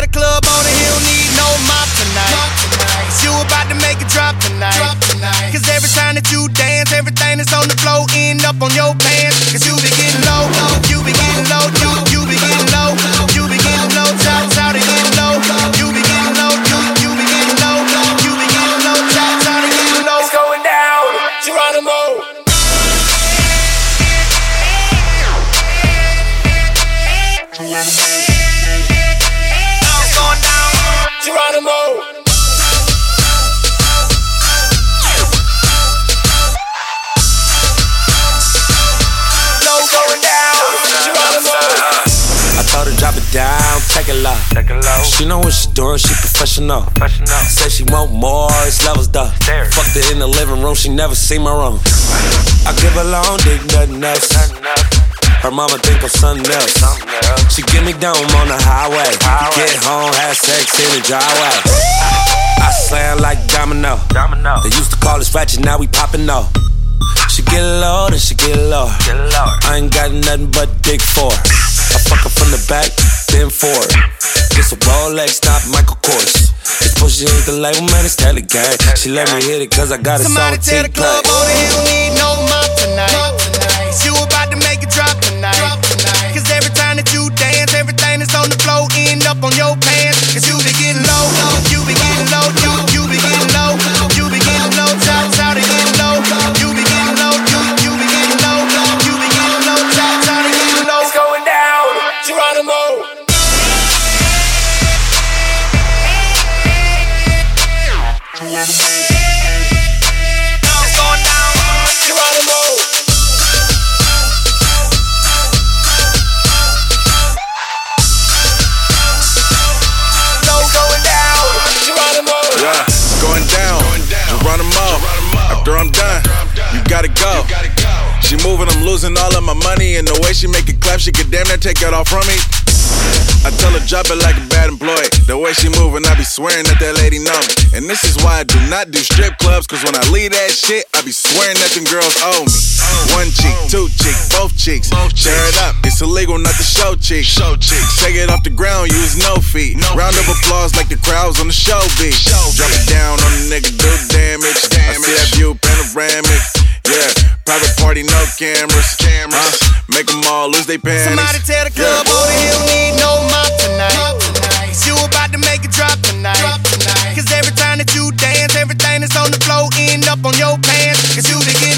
got a club on and he don't need no mop tonight. tonight. You about to make a drop tonight. drop tonight. Cause every time that you dance, everything that's on the floor end up on your back. It. She know what she doing, she professional. professional. Say she want more, it's levels though. Fucked her in the living room, she never seen my room. I give her long dick, nothing else. Her mama think I'm something else. She give me down on the highway. Get home, have sex in the driveway. I slam like domino. They used to call us ratchet, now we poppin' off. She get low, then she get low. I ain't got nothing but dick for her. I fuck her from the back, then forward. This a Rolex, not Michael Kors. This pussy ain't the label, man, it's gang. She let me hit it cause I got it Somebody on tell the club T-Play. owner She moving, I'm losing all of my money. And the way she make it clap, she could damn near take it all from me. I tell her drop it like a bad employee. The way she moving, I be swearing that that lady know me. And this is why I do not do strip clubs, cause when I leave that shit, I be swearing that them girls owe me. One cheek, two cheek, both cheeks. Share it up, it's illegal not to show cheek. Show cheek. Take it off the ground, use no feet. Round of applause like the crowds on the show beat. Drop it down on the nigga, do damage. I see that view panoramic. Yeah, private party, no cameras. Cameras. Make them all lose their panties. Somebody tell the club owner he don't end up on your pants. Cause you be